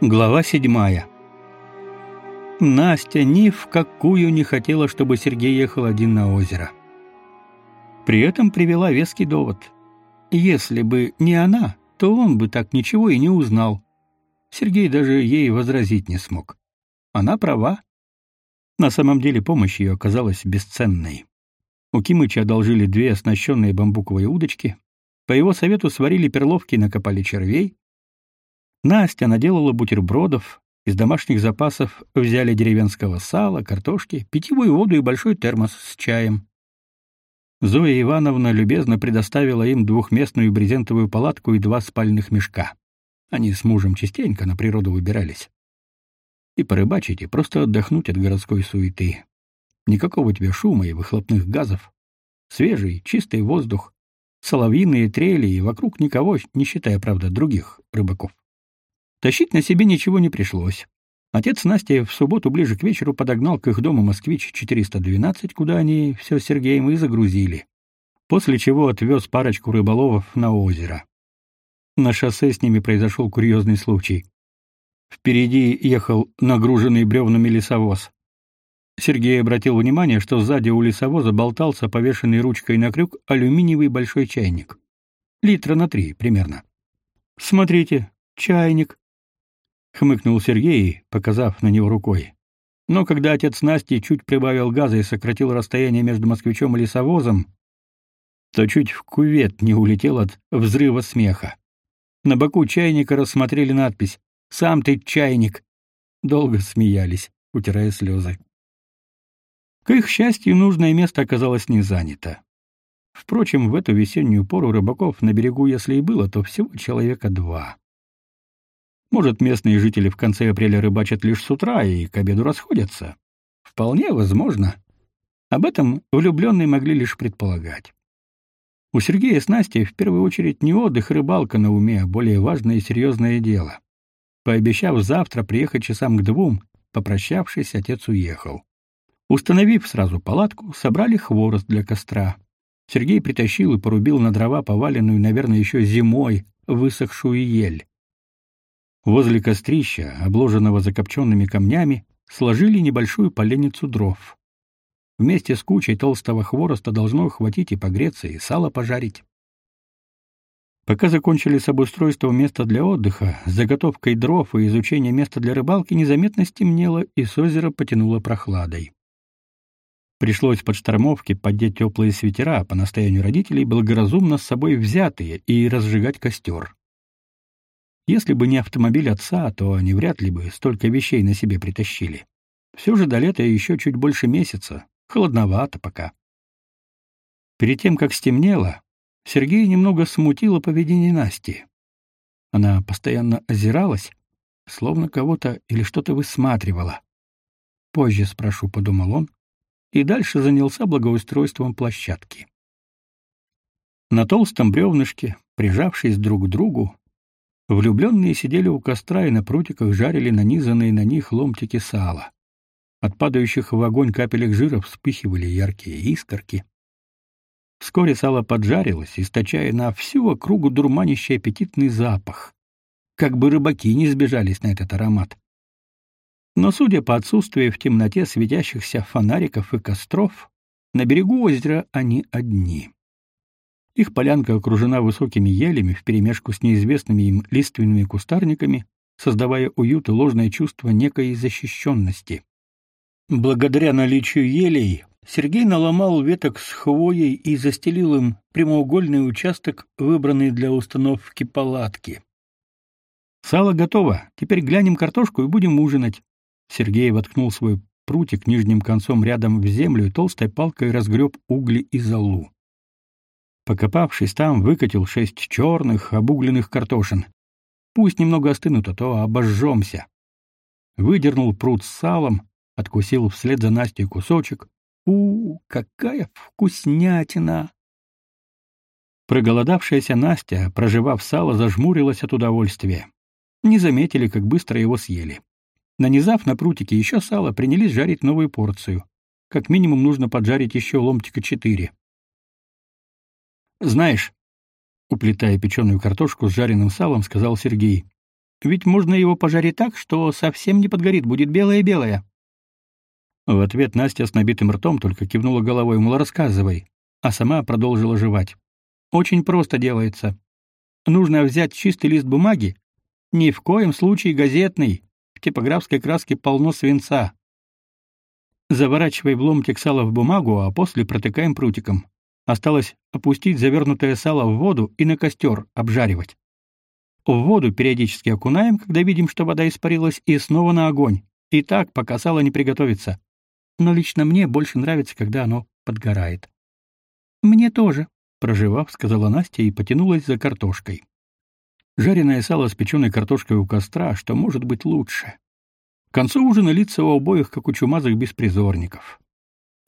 Глава седьмая. Настя ни в какую не хотела, чтобы Сергей ехал один на озеро. При этом привела веский довод. Если бы не она, то он бы так ничего и не узнал. Сергей даже ей возразить не смог. Она права. На самом деле помощь ее оказалась бесценной. У Кимыча одолжили две оснащенные бамбуковые удочки. По его совету сварили перловки и накопали червей, Настя наделала бутербродов, из домашних запасов взяли деревенского сала, картошки, питьевую воду и большой термос с чаем. Зоя Ивановна любезно предоставила им двухместную брезентовую палатку и два спальных мешка. Они с мужем частенько на природу выбирались. И порыбачить, и просто отдохнуть от городской суеты. Никакого тебе шума и выхлопных газов. Свежий, чистый воздух, соловьиные трели и вокруг никого, не считая, правда, других рыбаков. Тащить на себе ничего не пришлось. Отец Насти в субботу ближе к вечеру подогнал к их дому «Москвич-412», куда они все с Сергеем и загрузили. После чего отвез парочку рыболовов на озеро. На шоссе с ними произошел курьезный случай. Впереди ехал нагруженный бревнами лесовоз. Сергей обратил внимание, что сзади у лесовоза болтался повешенный ручкой на крюк алюминиевый большой чайник. Литра на три примерно. «Смотрите, чайник», — хмыкнул Сергей, показав на него рукой. Но когда отец Насти чуть прибавил газа и сократил расстояние между москвичом и лесовозом, то чуть в кювет не улетел от взрыва смеха. На боку чайника рассмотрели надпись «Сам ты чайник». Долго смеялись, утирая слезы. К их счастью, нужное место оказалось не занято. Впрочем, в эту весеннюю пору рыбаков на берегу, если и было, то всего человека два. Может, местные жители в конце апреля рыбачат лишь с утра и к обеду расходятся. Вполне возможно. Об этом влюбленные могли лишь предполагать. У Сергея с Настей в первую очередь не отдых и рыбалка на уме, а более важное и серьезное дело. Пообещав завтра приехать часам к двум, попрощавшись, отец уехал. Установив сразу палатку, собрали хворост для костра. Сергей притащил и порубил на дрова поваленную, наверное, еще зимой, высохшую ель. Возле кострища, обложенного закопченными камнями, сложили небольшую поленницу дров. Вместе с кучей толстого хвороста должно хватить и погреться, и сало пожарить. Пока закончили с обустройством места для отдыха, заготовкой дров и изучением места для рыбалки, незаметно стемнело, и с озера потянуло прохладой. Пришлось под штормовки поддеть теплые свитера, по настоянию родителей благоразумно с собой взятые, и разжигать костер. Если бы не автомобиль отца, то они вряд ли бы столько вещей на себе притащили. Все же до лета еще чуть больше месяца. Холодновато пока. Перед тем, как стемнело, Сергей немного смутило поведение Насти. Она постоянно озиралась, словно кого-то или что-то высматривала. «Позже спрошу», — подумал он, и дальше занялся благоустройством площадки. На толстом бревнышке, прижавшись друг к другу, Влюбленные сидели у костра и на прутиках жарили нанизанные на них ломтики сала. От падающих в огонь капелек жира вспыхивали яркие искорки. Вскоре сало поджарилось, источая на всю округу дурманящий аппетитный запах. Как бы рыбаки не сбежались на этот аромат. Но, судя по отсутствию в темноте светящихся фонариков и костров, на берегу озера они одни. Их полянка окружена высокими елями вперемешку с неизвестными им лиственными кустарниками, создавая уют и ложное чувство некой защищенности. Благодаря наличию елей Сергей наломал веток с хвоей и застелил им прямоугольный участок, выбранный для установки палатки. Сало готово. Теперь глянем картошку и будем ужинать. Сергей воткнул свой прутик нижним концом рядом в землю и толстой палкой разгреб угли и золу. Покопавшись там, выкатил шесть черных, обугленных картошин. Пусть немного остынут, а то обожжемся. Выдернул пруд с салом, откусил вслед за Настей кусочек. у, какая вкуснятина! Проголодавшаяся Настя, проживав сало, зажмурилась от удовольствия. Не заметили, как быстро его съели. Нанизав на прутики еще сало, принялись жарить новую порцию. Как минимум нужно поджарить еще ломтика четыре. Знаешь, уплетая печеную картошку с жареным салом, сказал Сергей. Ведь можно его пожарить так, что совсем не подгорит, будет белое-белое. В ответ Настя с набитым ртом только кивнула головой, мол, рассказывай, а сама продолжила жевать. Очень просто делается. Нужно взять чистый лист бумаги, ни в коем случае газетный, в типографской краске полно свинца. Заворачивай в ломтик сала в бумагу, а после протыкаем прутиком. Осталось опустить завернутое сало в воду и на костер обжаривать. В воду периодически окунаем, когда видим, что вода испарилась, и снова на огонь. И так, пока сало не приготовится. Но лично мне больше нравится, когда оно подгорает. Мне тоже, проживав, сказала Настя и потянулась за картошкой. Жареное сало с печеной картошкой у костра, что может быть лучше. К концу ужина лица у обоих, как у чумазых беспризорников.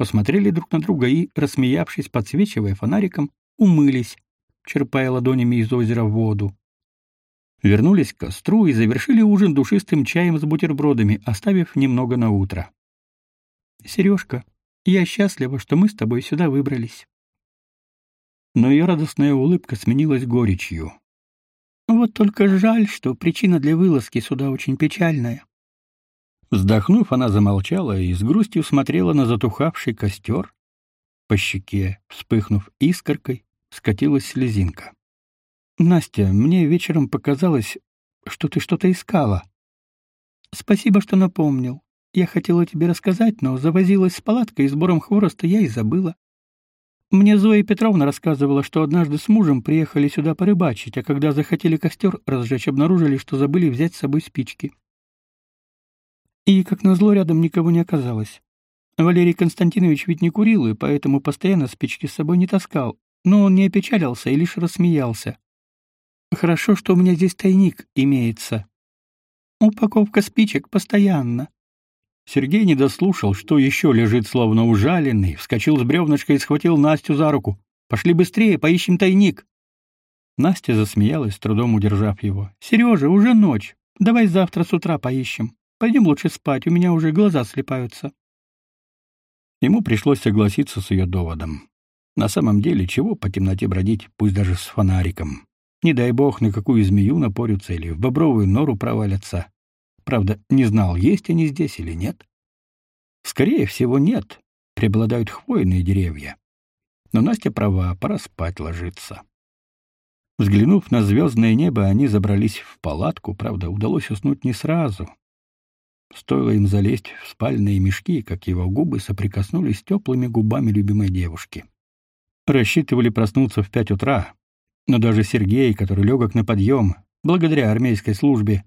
Посмотрели друг на друга и, рассмеявшись, подсвечивая фонариком, умылись, черпая ладонями из озера воду. Вернулись к костру и завершили ужин душистым чаем с бутербродами, оставив немного на утро. Сережка, я счастлива, что мы с тобой сюда выбрались. Но ее радостная улыбка сменилась горечью. Вот только жаль, что причина для вылазки сюда очень печальная. Вздохнув, она замолчала и с грустью смотрела на затухавший костер. По щеке, вспыхнув искоркой, скатилась слезинка. Настя, мне вечером показалось, что ты что-то искала. Спасибо, что напомнил. Я хотела тебе рассказать, но завозилась с палаткой и сбором хвороста я и забыла. Мне Зоя Петровна рассказывала, что однажды с мужем приехали сюда порыбачить, а когда захотели костер разжечь, обнаружили, что забыли взять с собой спички. И, как назло, рядом никого не оказалось. Валерий Константинович ведь не курил, и поэтому постоянно спички с собой не таскал, но он не опечалился и лишь рассмеялся. Хорошо, что у меня здесь тайник имеется. Упаковка спичек постоянно. Сергей не дослушал, что еще лежит словно ужаленный, вскочил с бревнышка и схватил Настю за руку. «Пошли быстрее, поищем тайник!» Настя засмеялась, трудом удержав его. «Сережа, уже ночь. Давай завтра с утра поищем. Пойдем лучше спать, у меня уже глаза слепаются». Ему пришлось согласиться с ее доводом. На самом деле, чего по темноте бродить, пусть даже с фонариком? Не дай бог, на какую змею напорются или в бобровую нору провалятся. Правда, не знал, есть они здесь или нет. Скорее всего, нет. Преобладают хвойные деревья. Но Настя права, пора спать ложиться. Взглянув на звездное небо, они забрались в палатку, правда, удалось уснуть не сразу. Стоило им залезть в спальные мешки, как его губы соприкоснулись с теплыми губами любимой девушки. Рассчитывали проснуться в пять утра, но даже Сергей, который легок на подъем, благодаря армейской службе,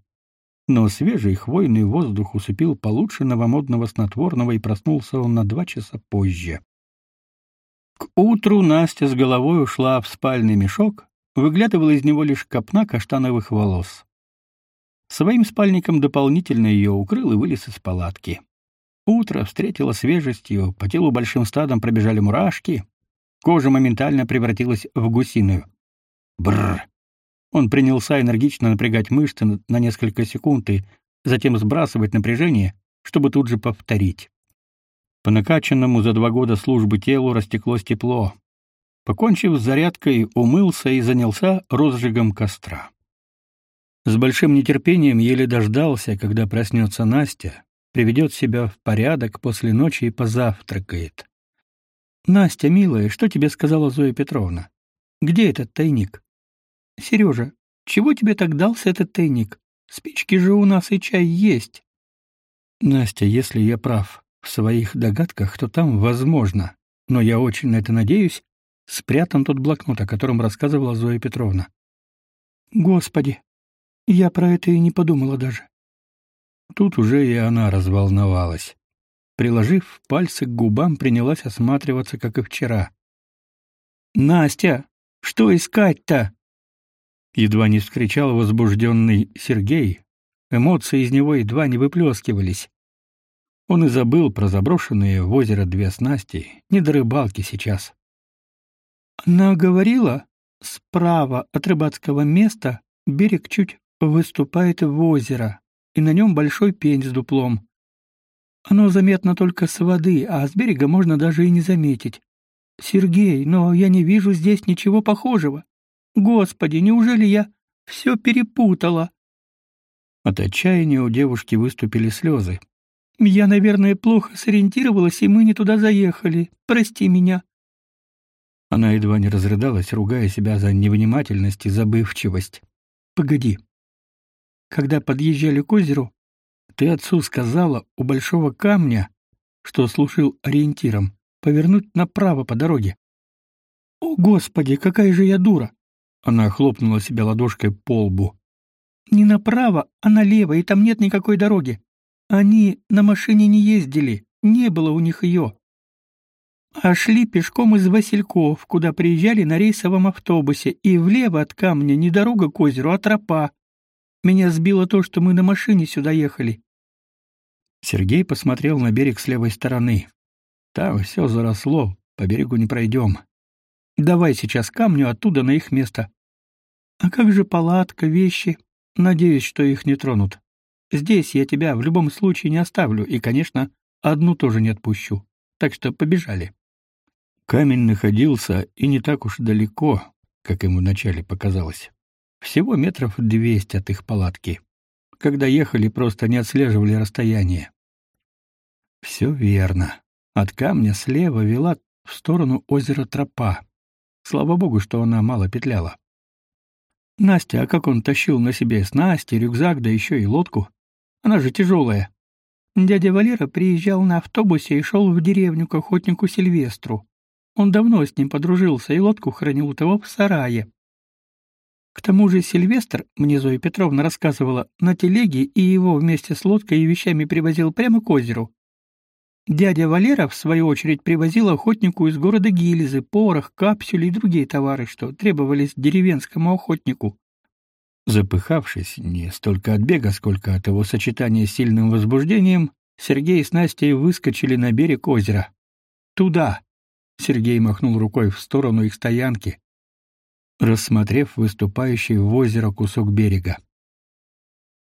но свежий хвойный воздух усыпил получше новомодного снотворного, и проснулся он на два часа позже. К утру Настя с головой ушла в спальный мешок, выглядывала из него лишь копна каштановых волос. Своим спальником дополнительно ее укрыл и вылез из палатки. Утро встретило свежестью, по телу большим стадом пробежали мурашки, кожа моментально превратилась в гусиную. Бррр! Он принялся энергично напрягать мышцы на несколько секунд и затем сбрасывать напряжение, чтобы тут же повторить. По накачанному за два года службы телу растеклось тепло. Покончив с зарядкой, умылся и занялся розжигом костра. С большим нетерпением еле дождался, когда проснется Настя, приведет себя в порядок после ночи и позавтракает. «Настя, милая, что тебе сказала Зоя Петровна? Где этот тайник?» Сережа, чего тебе так дался этот тайник? Спички же у нас и чай есть. Настя, если я прав в своих догадках, то там возможно, но я очень на это надеюсь, спрятан тот блокнот, о котором рассказывала Зоя Петровна. Господи, я про это и не подумала даже. Тут уже и она разволновалась. Приложив пальцы к губам, принялась осматриваться, как и вчера. «Настя, что искать-то?» Едва не вскричал возбужденный Сергей. Эмоции из него едва не выплескивались. Он и забыл про заброшенные в озеро две снасти, не до рыбалки сейчас. Она говорила, справа от рыбацкого места берег чуть выступает в озеро, и на нем большой пень с дуплом. Оно заметно только с воды, а с берега можно даже и не заметить. Сергей, но я не вижу здесь ничего похожего. Господи, неужели я все перепутала? От отчаяния у девушки выступили слезы. «Я, наверное, плохо сориентировалась, и мы не туда заехали. Прости меня». Она едва не разрыдалась, ругая себя за невнимательность и забывчивость. «Погоди. Когда подъезжали к озеру, ты отцу сказала у большого камня, что служил ориентиром, повернуть направо по дороге. О, господи, какая же я дура. Она хлопнула себя ладошкой по лбу. Не направо, а налево, и там нет никакой дороги. Они на машине не ездили, не было у них ее. А шли пешком из Васильков, куда приезжали на рейсовом автобусе, и влево от камня не дорога к озеру, а тропа. Меня сбило то, что мы на машине сюда ехали. Сергей посмотрел на берег с левой стороны. Там все заросло, по берегу не пройдем. Давай сейчас камню оттуда на их место. А как же палатка, вещи? Надеюсь, что их не тронут. Здесь я тебя в любом случае не оставлю, и, конечно, одну тоже не отпущу. Так что побежали. Камень находился и не так уж далеко, как ему вначале показалось. Всего метров двести от их палатки. Когда ехали, просто не отслеживали расстояние. Все верно. От камня слева вела в сторону озера тропа. Слава богу, что она мало петляла. Настя, а как он тащил на себе снасти, рюкзак, да еще и лодку? Она же тяжелая. Дядя Валера приезжал на автобусе и шел в деревню к охотнику Сильвестру. Он давно с ним подружился и лодку хранил у того в сарае. К тому же Сильвестр, мне Зоя Петровна рассказывала, на телеге и его вместе с лодкой и вещами привозил прямо к озеру. Дядя Валера, в свою очередь, привозил охотнику из города гильзы, порох, капсюли и другие товары, что требовались деревенскому охотнику. Запыхавшись не столько от бега, сколько от его сочетания с сильным возбуждением, Сергей с Настей выскочили на берег озера. «Туда!» — Сергей махнул рукой в сторону их стоянки, рассмотрев выступающий в озеро кусок берега.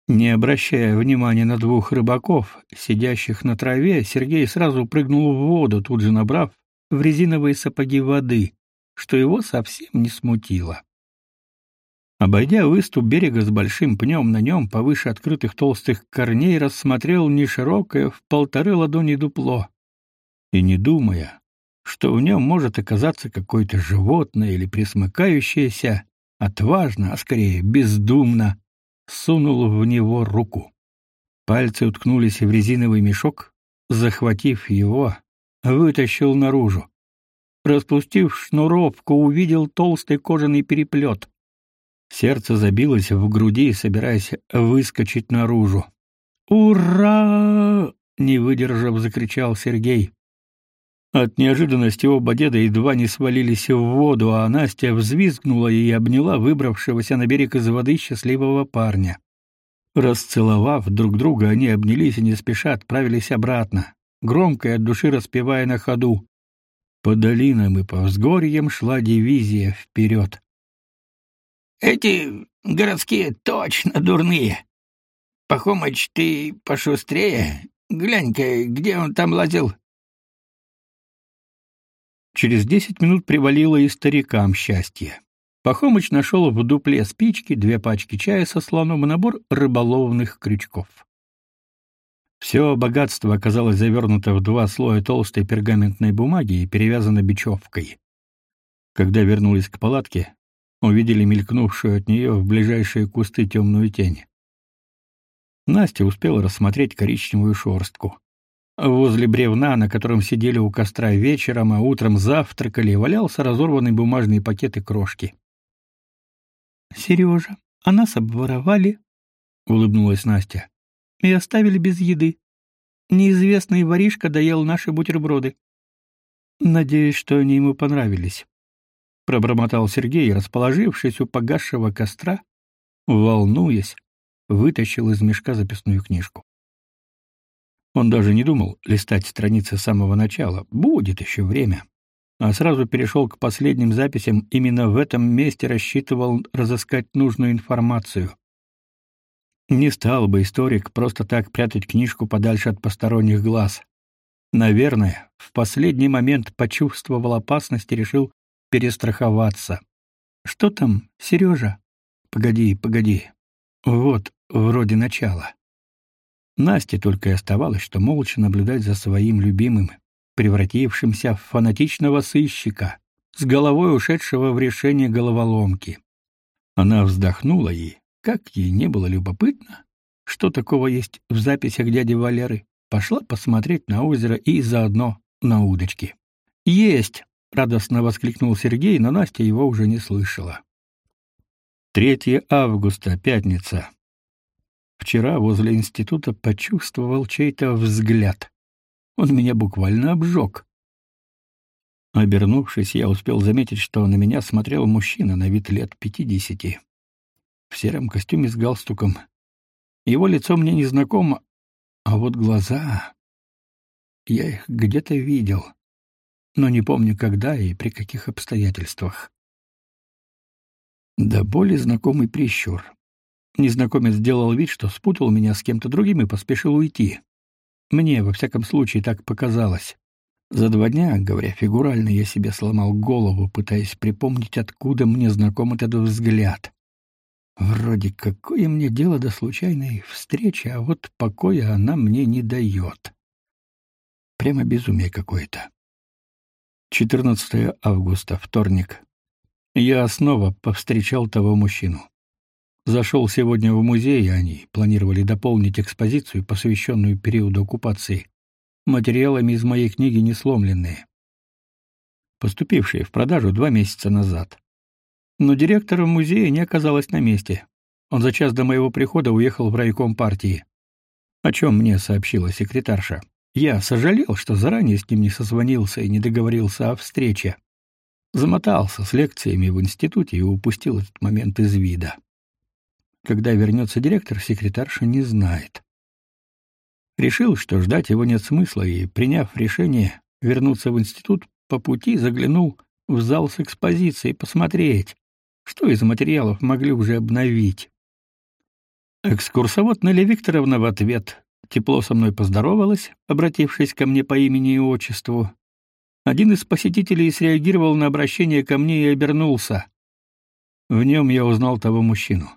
Не обращая внимания на двух рыбаков, сидящих на траве, Сергей сразу прыгнул в воду, тут же набрав в резиновые сапоги воды, что его совсем не смутило. Обойдя выступ берега с большим пнем на нем, повыше открытых толстых корней, рассмотрел неширокое в полторы ладони дупло. И не думая, что в нем может оказаться какое-то животное или присмыкающееся, отважно, а скорее бездумно, сунул в него руку. Пальцы уткнулись в резиновый мешок, захватив его, вытащил наружу. Распустив шнуровку, увидел толстый кожаный переплет. Сердце забилось в груди, собираясь выскочить наружу. «Ура!» — не выдержав, закричал Сергей. От неожиданности оба деда едва не свалились в воду, а Настя взвизгнула и обняла выбравшегося на берег из воды счастливого парня. Расцеловав друг друга, они обнялись и не спеша отправились обратно, громко и от души распевая на ходу. По долинам и по взгорьям шла дивизия вперед. «Эти городские точно дурные. Пахомыч, ты пошустрее. Глянь-ка, где он там лазил?» Через десять минут привалило и старикам счастье. Пахомыч нашел в дупле спички, две пачки чая со слоном и набор рыболовных крючков. Все богатство оказалось завернуто в два слоя толстой пергаментной бумаги и перевязано бечевкой. Когда вернулись к палатке, увидели мелькнувшую от нее в ближайшие кусты темную тень. Настя успела рассмотреть коричневую шорстку. Возле бревна, на котором сидели у костра вечером, а утром завтракали, валялся разорванный бумажный пакет и крошки. «Сережа, а нас обворовали», — улыбнулась Настя, — «и оставили без еды. Неизвестный воришка доел наши бутерброды». «Надеюсь, что они ему понравились», — пробормотал Сергей, расположившись у погасшего костра, волнуясь, вытащил из мешка записную книжку. Он даже не думал листать страницы с самого начала, будет еще время. А сразу перешел к последним записям, именно в этом месте рассчитывал разыскать нужную информацию. Не стал бы историк просто так прятать книжку подальше от посторонних глаз. Наверное, в последний момент почувствовал опасность и решил перестраховаться. Что там, Сережа? Погоди, погоди. Вот, вроде начала. Насте только и оставалось, что молча наблюдать за своим любимым, превратившимся в фанатичного сыщика, с головой ушедшего в решение головоломки. Она вздохнула и, как ей не было любопытно, что такого есть в записях дяди Валеры, пошла посмотреть на озеро и заодно на удочки. «Есть!» — радостно воскликнул Сергей, но Настя его уже не слышала. 3 августа, пятница. Вчера возле института почувствовал чей-то взгляд. Он меня буквально обжег. Обернувшись, я успел заметить, что на меня смотрел мужчина на вид лет пятидесяти. В сером костюме с галстуком. Его лицо мне незнакомо, а вот глаза... Я их где-то видел, но не помню, когда и при каких обстоятельствах. Да более знакомый прищур. Незнакомец сделал вид, что спутал меня с кем-то другим и поспешил уйти. Мне, во всяком случае, так показалось. За два дня, говоря фигурально, я себе сломал голову, пытаясь припомнить, откуда мне знаком этот взгляд. Вроде какое мне дело до случайной встречи, а вот покоя она мне не дает. Прямо безумие какое-то. 14 августа, вторник. Я снова повстречал того мужчину. Зашел сегодня в музей, они планировали дополнить экспозицию, посвященную периоду оккупации, материалами из моей книги «Несломленные», поступившие в продажу два месяца назад. Но директора музея не оказалось на месте. Он за час до моего прихода уехал в райком партии. О чем мне сообщила секретарша. Я сожалел, что заранее с ним не созвонился и не договорился о встрече. Замотался с лекциями в институте и упустил этот момент из вида. Когда вернется директор, секретарша не знает. Решил, что ждать его нет смысла, и, приняв решение вернуться в институт, по пути заглянул в зал с экспозицией посмотреть, что из материалов могли уже обновить. Экскурсовод Нелли Викторовна в ответ тепло со мной поздоровалась, обратившись ко мне по имени и отчеству. Один из посетителей среагировал на обращение ко мне и обернулся. В нем я узнал того мужчину.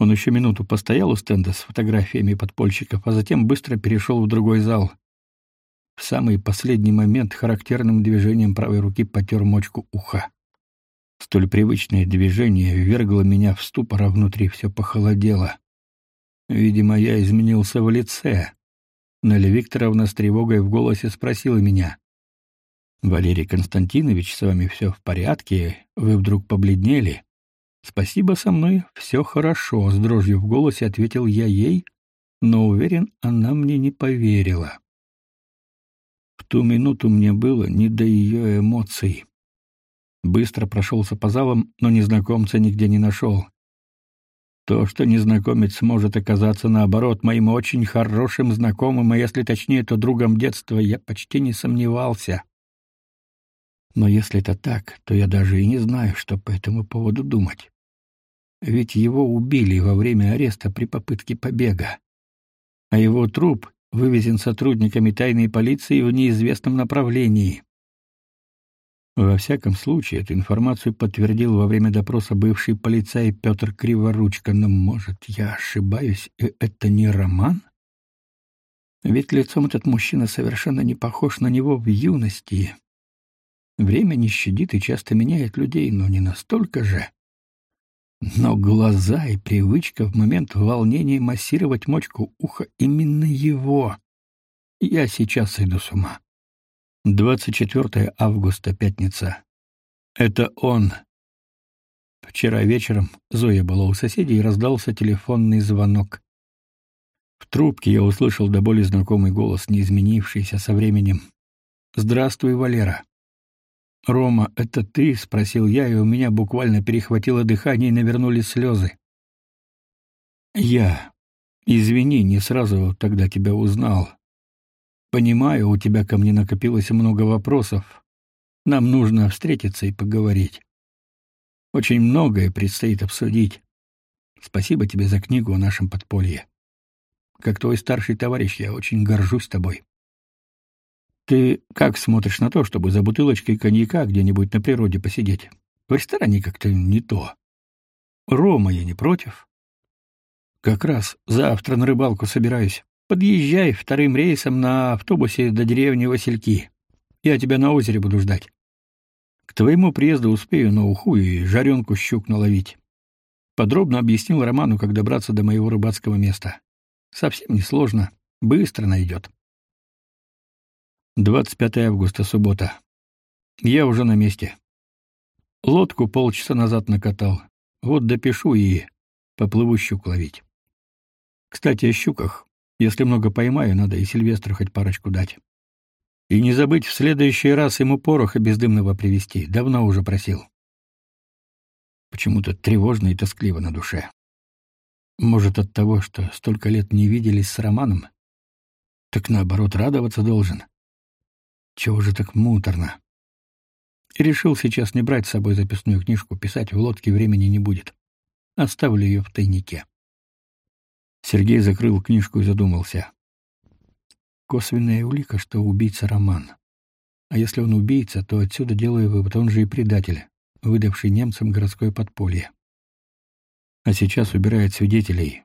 Он еще минуту постоял у стенда с фотографиями подпольщиков, а затем быстро перешел в другой зал. В самый последний момент характерным движением правой руки потер мочку уха. Столь привычное движение ввергло меня в ступор, а внутри все похолодело. Видимо, я изменился в лице. Наля Викторовна с тревогой в голосе спросила меня. «Валерий Константинович, с вами все в порядке? Вы вдруг побледнели?» «Спасибо, со мной все хорошо», — с дрожью в голосе ответил я ей, но уверен, она мне не поверила. В ту минуту мне было не до ее эмоций. Быстро прошелся по залам, но незнакомца нигде не нашел. То, что незнакомец может оказаться, наоборот, моим очень хорошим знакомым, а если точнее, то другом детства, я почти не сомневался. Но если это так, то я даже и не знаю, что по этому поводу думать. Ведь его убили во время ареста при попытке побега. А его труп вывезен сотрудниками тайной полиции в неизвестном направлении. Во всяком случае, эту информацию подтвердил во время допроса бывший полицай Петр Криворучко, но, может, я ошибаюсь, и это не роман? Ведь лицом этот мужчина совершенно не похож на него в юности. Время не щадит и часто меняет людей, но не настолько же. Но глаза и привычка в момент волнения массировать мочку уха именно его. Я сейчас иду с ума. 24 августа, пятница. Это он. Вчера вечером Зоя была у соседей и раздался телефонный звонок. В трубке я услышал до боли знакомый голос, не изменившийся со временем. «Здравствуй, Валера». «Рома, это ты?» — спросил я, и у меня буквально перехватило дыхание и навернулись слезы. «Я. Извини, не сразу тогда тебя узнал. Понимаю, у тебя ко мне накопилось много вопросов. Нам нужно встретиться и поговорить. Очень многое предстоит обсудить. Спасибо тебе за книгу о нашем подполье. Как твой старший товарищ, я очень горжусь тобой. Ты как смотришь на то, чтобы за бутылочкой коньяка где-нибудь на природе посидеть? В ресторане как-то не то. Рома я не против. Как раз завтра на рыбалку собираюсь. Подъезжай вторым рейсом на автобусе до деревни Васильки. Я тебя на озере буду ждать. К твоему приезду успею на уху и жаренку щук наловить. Подробно объяснил Роману, как добраться до моего рыбацкого места. Совсем не сложно, быстро найдет. 25 августа, суббота. Я уже на месте. Лодку полчаса назад накатал. Вот допишу и поплыву щук ловить. Кстати, о щуках. Если много поймаю, надо и Сильвестру хоть парочку дать. И не забыть в следующий раз ему пороха бездымного привезти. Давно уже просил. Почему-то тревожно и тоскливо на душе. Может, от того, что столько лет не виделись с Романом? Так наоборот, радоваться должен. Чего же так муторно? Решил сейчас не брать с собой записную книжку, писать в лодке времени не будет. Оставлю ее в тайнике. Сергей закрыл книжку и задумался. Косвенная улика, что убийца Роман. А если он убийца, то отсюда делаю вывод, он же и предатель, выдавший немцам городское подполье. А сейчас убирает свидетелей,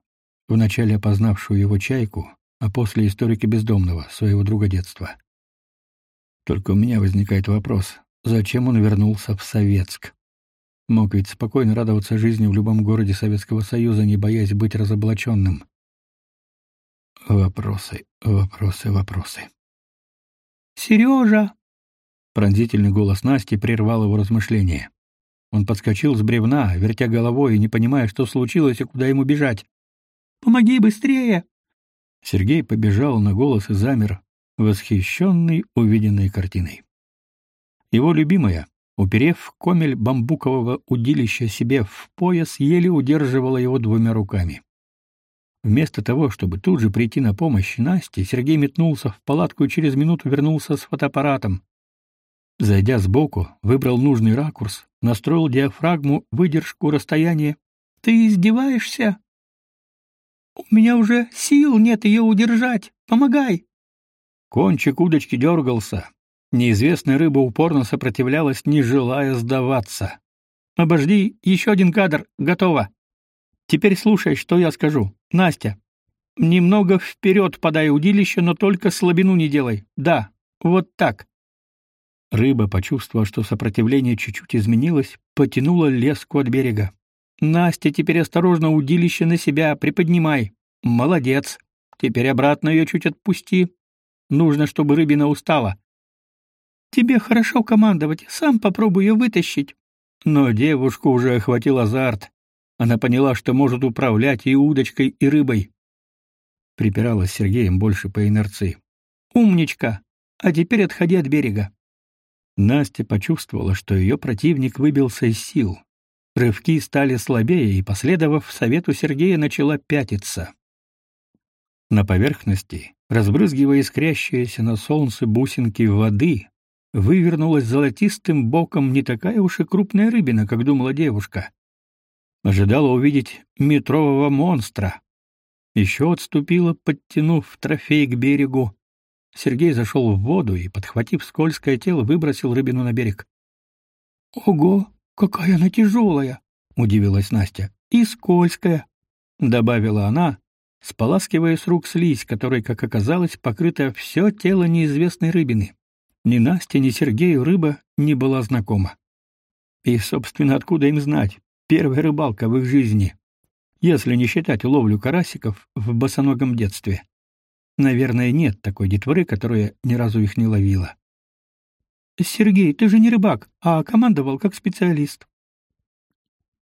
вначале опознавшую его чайку, а после историка бездомного, своего друга детства. Только у меня возникает вопрос, зачем он вернулся в Советск? Мог ведь спокойно радоваться жизни в любом городе Советского Союза, не боясь быть разоблаченным. Вопросы, вопросы, вопросы. «Сережа!» Пронзительный голос Насти прервал его размышления. Он подскочил с бревна, вертя головой и не понимая, что случилось и куда ему бежать. «Помоги быстрее!» Сергей побежал на голос и замер, восхищенный увиденной картиной. Его любимая, уперев комель бамбукового удилища себе в пояс, еле удерживала его двумя руками. Вместо того, чтобы тут же прийти на помощь Насте, Сергей метнулся в палатку и через минуту вернулся с фотоаппаратом. Зайдя сбоку, выбрал нужный ракурс, настроил диафрагму, выдержку, расстояние. «Ты издеваешься? У меня уже сил нет ее удержать. Помогай!» Кончик удочки дергался. Неизвестная рыба упорно сопротивлялась, не желая сдаваться. «Обожди, еще один кадр, готово. Теперь слушай, что я скажу. Настя, немного вперед подай удилище, но только слабину не делай. Да, вот так». Рыба, почувствовав, что сопротивление чуть-чуть изменилось, потянула леску от берега. «Настя, теперь осторожно удилище на себя, приподнимай. Молодец. Теперь обратно ее чуть отпусти. Нужно, чтобы рыбина устала. Тебе хорошо командовать, сам попробуй ее вытащить. Но девушку уже охватил азарт. Она поняла, что может управлять и удочкой, и рыбой. Припиралась с Сергеем больше по инерции. Умничка. А теперь отходи от берега. Настя почувствовала, что ее противник выбился из сил. Рывки стали слабее, и, последовав совету Сергея, начала пятиться. На поверхности, разбрызгивая искрящиеся на солнце бусинки воды, вывернулась золотистым боком не такая уж и крупная рыбина, как думала девушка. Ожидала увидеть метрового монстра. Еще отступила, подтянув трофей к берегу. Сергей зашел в воду и, подхватив скользкое тело, выбросил рыбину на берег. «Ого, какая она тяжелая!» — удивилась Настя. «И скользкая!» — добавила она, споласкивая с рук слизь, которой, как оказалось, покрыто все тело неизвестной рыбины. Ни Насте, ни Сергею рыба не была знакома. И, собственно, откуда им знать? Первая рыбалка в их жизни. Если не считать ловлю карасиков в босоногом детстве. Наверное, нет такой детворы, которая ни разу их не ловила. «Сергей, ты же не рыбак, а командовал как специалист».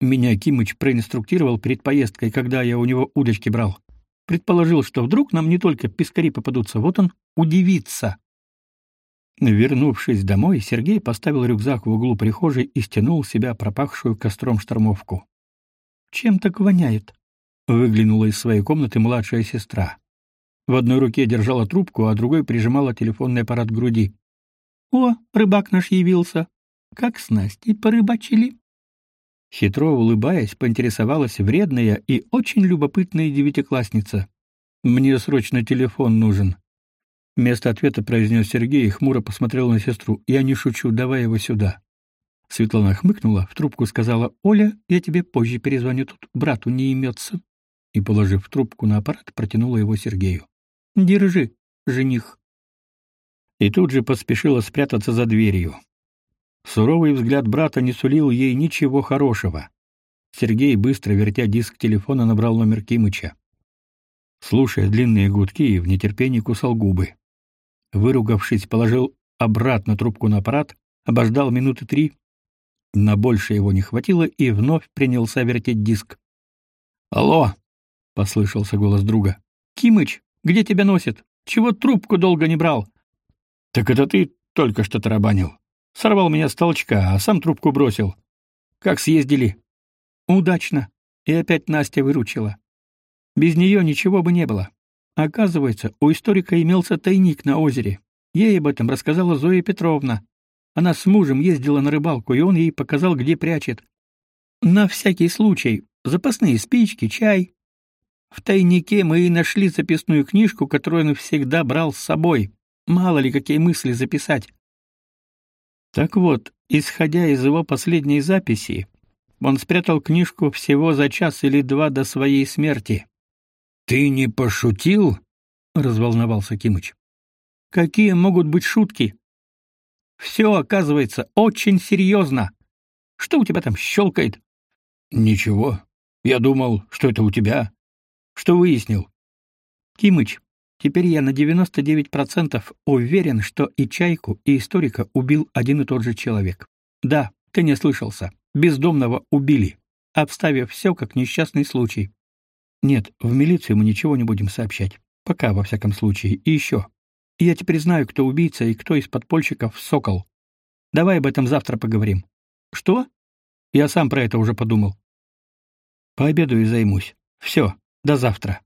Меня Кимыч проинструктировал перед поездкой, когда я у него удочки брал. Предположил, что вдруг нам не только пескари попадутся, вот он удивится. Вернувшись домой, Сергей поставил рюкзак в углу прихожей и стянул с себя пропахшую костром штормовку. «Чем так воняет?» — выглянула из своей комнаты младшая сестра. В одной руке держала трубку, а другой прижимала телефонный аппарат к груди. «О, рыбак наш явился! Как с Настей порыбачили?» Хитро улыбаясь, поинтересовалась вредная и очень любопытная девятиклассница. «Мне срочно телефон нужен». Вместо ответа произнес Сергей и хмуро посмотрел на сестру. «Я не шучу, давай его сюда». Светлана хмыкнула, в трубку сказала «Оля, я тебе позже перезвоню, тут брату не имется». и, положив трубку на аппарат, протянула его Сергею. «Держи, жених». И тут же поспешила спрятаться за дверью. Суровый взгляд брата не сулил ей ничего хорошего. Сергей, быстро вертя диск телефона, набрал номер Кимыча. Слушая длинные гудки, в нетерпении кусал губы. Выругавшись, положил обратно трубку на аппарат, обождал минуты три. На больше его не хватило и вновь принялся вертеть диск. «Алло!» — послышался голос друга. «Кимыч, где тебя носит? Чего трубку долго не брал?» «Так это ты только что тарабанил. Сорвал меня с толчка, а сам трубку бросил. Как съездили?» «Удачно. И опять Настя выручила. Без нее ничего бы не было. Оказывается, у историка имелся тайник на озере. Ей об этом рассказала Зоя Петровна. Она с мужем ездила на рыбалку, и он ей показал, где прячет. На всякий случай. Запасные спички, чай. В тайнике мы и нашли записную книжку, которую он всегда брал с собой. Мало ли какие мысли записать. Так вот, исходя из его последней записи, он спрятал книжку всего за час или два до своей смерти. Ты не пошутил? разволновался Кимыч. Какие могут быть шутки? Все оказывается очень серьезно. Что у тебя там щелкает?» Ничего. Я думал, что это у тебя. Что выяснил? Кимыч, теперь я на 99% уверен, что и Чайку, и историка убил один и тот же человек. Да, ты не слышался. Бездомного убили, обставив все как несчастный случай. Нет, в милицию мы ничего не будем сообщать. Пока, во всяком случае. И еще. Я теперь знаю, кто убийца и кто из подпольщиков Сокол. Давай об этом завтра поговорим. Что? Я сам про это уже подумал. Пообедаю и займусь. Все, до завтра.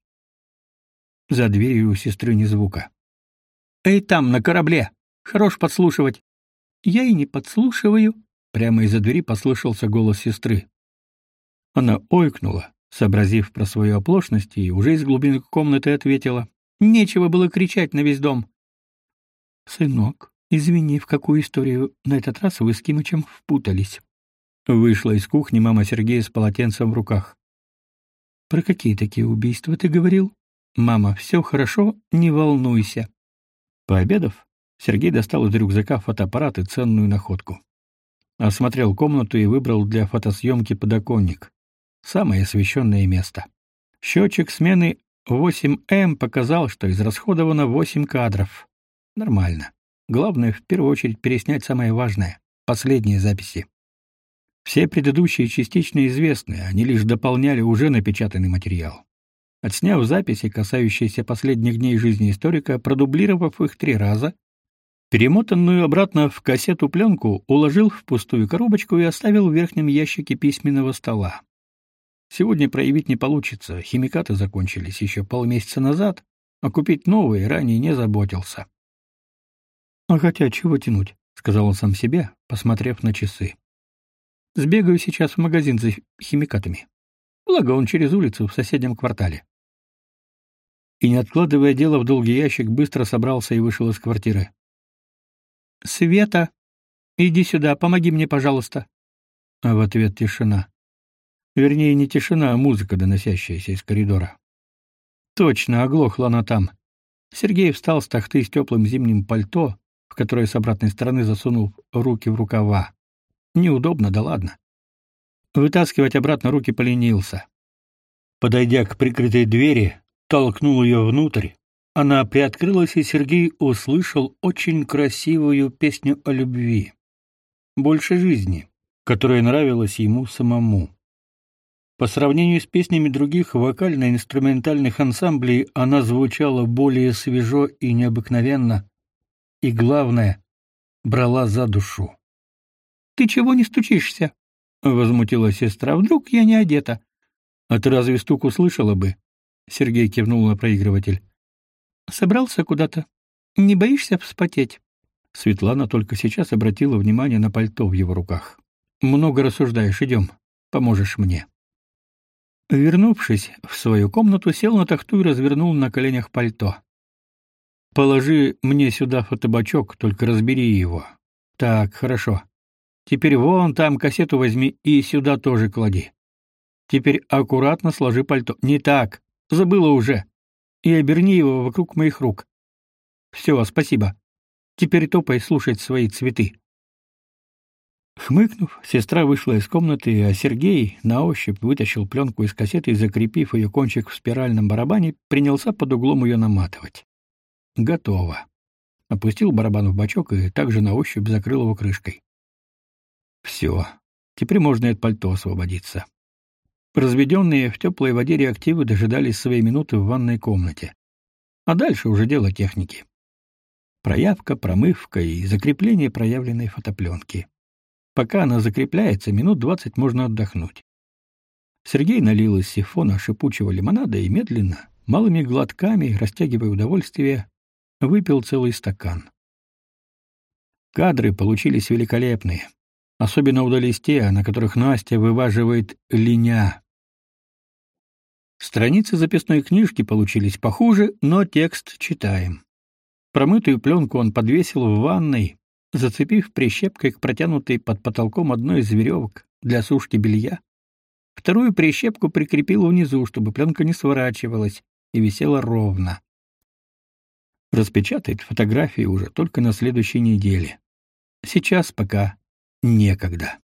За дверью у сестры ни звука. Эй, там, на корабле! Хорош подслушивать. Я и не подслушиваю. Прямо из-за двери послышался голос сестры. Она ойкнула, сообразив про свою оплошность, и уже из глубины комнаты ответила. Нечего было кричать на весь дом. «Сынок, извини, в какую историю на этот раз вы с Кимычем впутались?» Вышла из кухни мама Сергея с полотенцем в руках. «Про какие такие убийства ты говорил?» «Мама, все хорошо, не волнуйся». Пообедав, Сергей достал из рюкзака фотоаппарат и ценную находку. Осмотрел комнату и выбрал для фотосъемки подоконник. Самое освещенное место. Счетчик смены 8М показал, что израсходовано 8 кадров. Нормально. Главное в первую очередь переснять самое важное последние записи. Все предыдущие частично известны, они лишь дополняли уже напечатанный материал. Отсняв записи, касающиеся последних дней жизни историка, продублировав их три раза, перемотанную обратно в кассету пленку уложил в пустую коробочку и оставил в верхнем ящике письменного стола. Сегодня проявить не получится, химикаты закончились еще полмесяца назад, а купить новые ранее не заботился. А хотя чего тянуть, сказал он сам себе, посмотрев на часы. Сбегаю сейчас в магазин за химикатами. Благо он через улицу в соседнем квартале. И не откладывая дело в долгий ящик, быстро собрался и вышел из квартиры. Света, иди сюда, помоги мне, пожалуйста. А в ответ тишина. Вернее, не тишина, а музыка, доносящаяся из коридора. Точно, оглохла она там. Сергей встал с тахты с теплым зимним пальто, в которое с обратной стороны засунул руки в рукава. Неудобно, да ладно. Вытаскивать обратно руки поленился. Подойдя к прикрытой двери, толкнул ее внутрь. Она приоткрылась, и Сергей услышал очень красивую песню о любви. Больше жизни, которая нравилась ему самому. По сравнению с песнями других вокально-инструментальных ансамблей она звучала более свежо и необыкновенно, и, главное, брала за душу. «Ты чего не стучишься?» — возмутилась сестра. «Вдруг я не одета?» «А ты разве стук услышала бы?» Сергей кивнул на проигрыватель. «Собрался куда-то? Не боишься вспотеть?» Светлана только сейчас обратила внимание на пальто в его руках. «Много рассуждаешь, идем. Поможешь мне». Вернувшись в свою комнату, сел на тахту и развернул на коленях пальто. Положи мне сюда фотобачок, только разбери его. Так, хорошо. Теперь вон там кассету возьми и сюда тоже клади. Теперь аккуратно сложи пальто. Не так. Забыла уже. И оберни его вокруг моих рук. Все, спасибо. Теперь топай слушать свои цветы. Хмыкнув, сестра вышла из комнаты, а Сергей на ощупь вытащил пленку из кассеты и, закрепив ее кончик в спиральном барабане, принялся под углом ее наматывать. Готово. Опустил барабан в бачок и также на ощупь закрыл его крышкой. Все. Теперь можно и от пальто освободиться. Разведенные в теплой воде реактивы дожидались своей минуты в ванной комнате. А дальше уже дело техники. Проявка, промывка и закрепление проявленной фотопленки. Пока она закрепляется, минут двадцать можно отдохнуть. Сергей налил из сифона шипучего лимонада и медленно, малыми глотками, растягивая удовольствие, выпил целый стакан. Кадры получились великолепные. Особенно удались те, на которых Настя вываживает линя. Страницы записной книжки получились похуже, но текст читаем. Промытую пленку он подвесил в ванной, зацепив прищепкой к протянутой под потолком одной из веревок для сушки белья. Вторую прищепку прикрепил внизу, чтобы пленка не сворачивалась и висела ровно. Распечатает фотографии уже только на следующей неделе. Сейчас пока некогда.